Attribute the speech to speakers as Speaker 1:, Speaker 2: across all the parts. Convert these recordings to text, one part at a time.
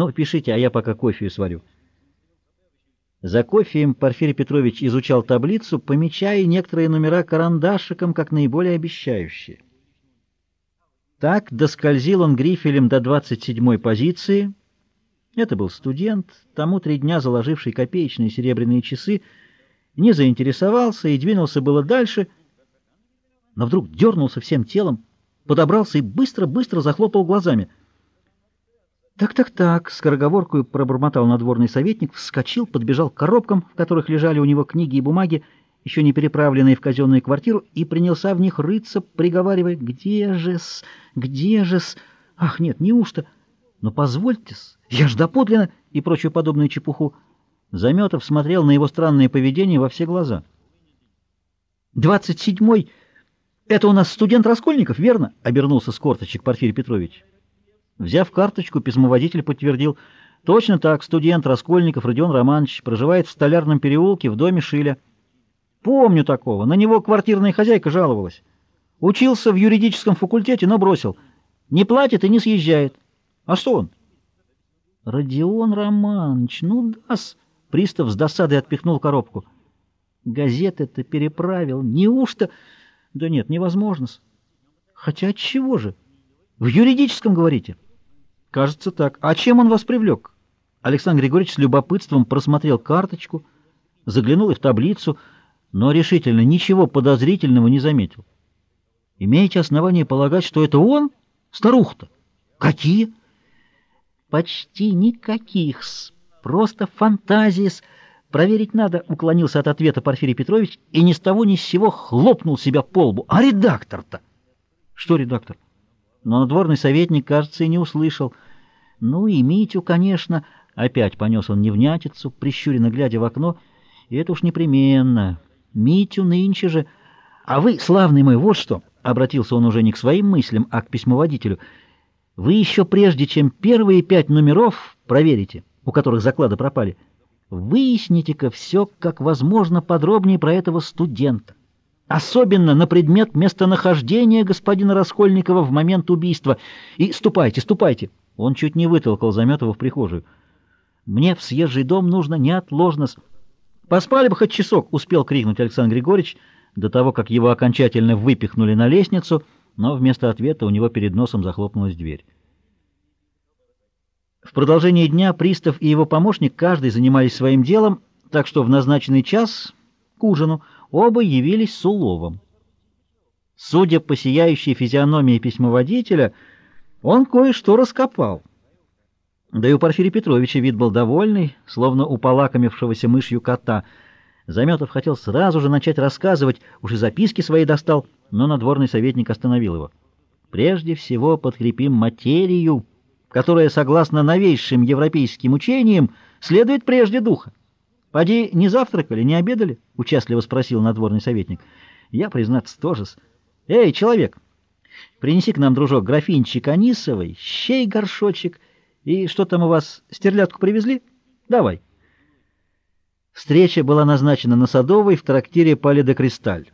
Speaker 1: Ну, пишите, а я пока кофе сварю. За кофеем Порфирий Петрович изучал таблицу, помечая некоторые номера карандашиком как наиболее обещающие. Так доскользил он грифелем до 27-й позиции. Это был студент, тому три дня заложивший копеечные серебряные часы, не заинтересовался и двинулся было дальше, но вдруг дернулся всем телом, подобрался и быстро-быстро захлопал глазами — «Так-так-так», — скороговоркую пробормотал надворный советник, вскочил, подбежал к коробкам, в которых лежали у него книги и бумаги, еще не переправленные в казенную квартиру, и принялся в них рыться, приговаривая «Где же-с? Где же-с? Ах, нет, неужто? Но позвольте-с, я ж доподлинно!» и прочую подобную чепуху. Заметов смотрел на его странное поведение во все глаза. «Двадцать седьмой — это у нас студент Раскольников, верно?» — обернулся с корточек Порфирий Петрович. Взяв карточку, письмоводитель подтвердил. Точно так, студент Раскольников Родион Романович проживает в Столярном переулке в доме Шиля. Помню такого. На него квартирная хозяйка жаловалась. Учился в юридическом факультете, но бросил. Не платит и не съезжает. А что он? Родион Романович, ну да-с. Пристав с досадой отпихнул коробку. Газеты-то переправил. Неужто? Да нет, невозможно. Хотя от чего же? В юридическом, говорите? Кажется так. А чем он вас привлек? Александр Григорьевич с любопытством просмотрел карточку, заглянул и в таблицу, но решительно ничего подозрительного не заметил. Имеете основание полагать, что это он? Старуха-то? Какие? Почти никаких. -с. Просто фантазии -с. Проверить надо, уклонился от ответа Порфирий Петрович и ни с того ни с сего хлопнул себя по лбу. А редактор-то? Что редактор? Но надворный советник, кажется, и не услышал. Ну и Митю, конечно, опять понес он невнятицу, прищуренно глядя в окно, и это уж непременно. Митю нынче же... А вы, славный мой, вот что, — обратился он уже не к своим мыслям, а к письмоводителю, — вы еще прежде, чем первые пять номеров проверите, у которых заклады пропали, выясните-ка все, как возможно, подробнее про этого студента особенно на предмет местонахождения господина Раскольникова в момент убийства. И ступайте, ступайте. Он чуть не вытолкал Заметова в прихожую. Мне в съезжий дом нужно неотложно. Поспали бы хоть часок, успел крикнуть Александр Григорьевич до того, как его окончательно выпихнули на лестницу, но вместо ответа у него перед носом захлопнулась дверь. В продолжение дня пристав и его помощник каждый занимались своим делом, так что в назначенный час к ужину оба явились с уловом. Судя по сияющей физиономии письмоводителя, он кое-что раскопал. Да и у Порфирия Петровича вид был довольный, словно у полакомившегося мышью кота. Заметов хотел сразу же начать рассказывать, уж и записки свои достал, но надворный советник остановил его. Прежде всего подкрепим материю, которая, согласно новейшим европейским учениям, следует прежде духа. Поди, не завтракали, не обедали? — участливо спросил надворный советник. — Я, признаться, тоже -с. Эй, человек, принеси к нам, дружок, графинчик анисовый, щей горшочек. И что там у вас, стерлядку привезли? Давай. Встреча была назначена на Садовой в трактире «Пале де Кристаль»,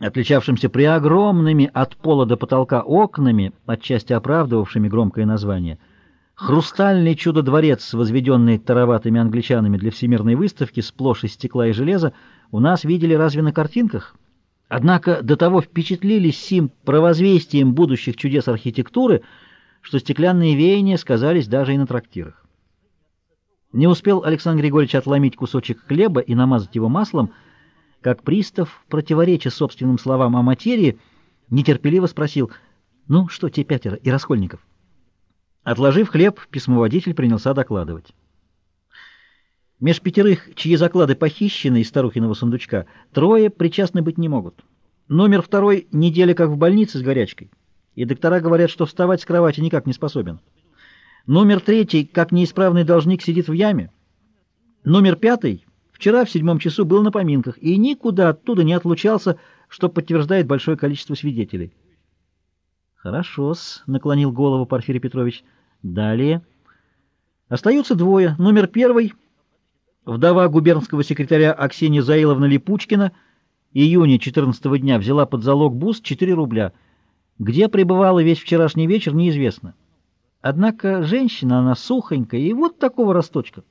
Speaker 1: отличавшимся преогромными от пола до потолка окнами, отчасти оправдывавшими громкое название — Хрустальный чудо-дворец, возведенный тароватыми англичанами для всемирной выставки, сплошь из стекла и железа, у нас видели разве на картинках? Однако до того впечатлились сим провозвестием будущих чудес архитектуры, что стеклянные веяния сказались даже и на трактирах. Не успел Александр Григорьевич отломить кусочек хлеба и намазать его маслом, как пристав, противореча собственным словам о материи, нетерпеливо спросил, «Ну, что те пятеро и Раскольников?» Отложив хлеб, письмоводитель принялся докладывать. Меж пятерых, чьи заклады похищены из старухиного сундучка, трое причастны быть не могут. Номер второй — неделя как в больнице с горячкой, и доктора говорят, что вставать с кровати никак не способен. Номер третий, как неисправный должник, сидит в яме. Номер пятый вчера в седьмом часу был на поминках и никуда оттуда не отлучался, что подтверждает большое количество свидетелей. «Хорошо-с», — наклонил голову Порфирий Петрович. «Далее. Остаются двое. Номер первый — вдова губернского секретаря Аксения Заиловна Липучкина, июня 14 дня взяла под залог бус 4 рубля. Где пребывала весь вчерашний вечер, неизвестно. Однако женщина, она сухонькая и вот такого росточка.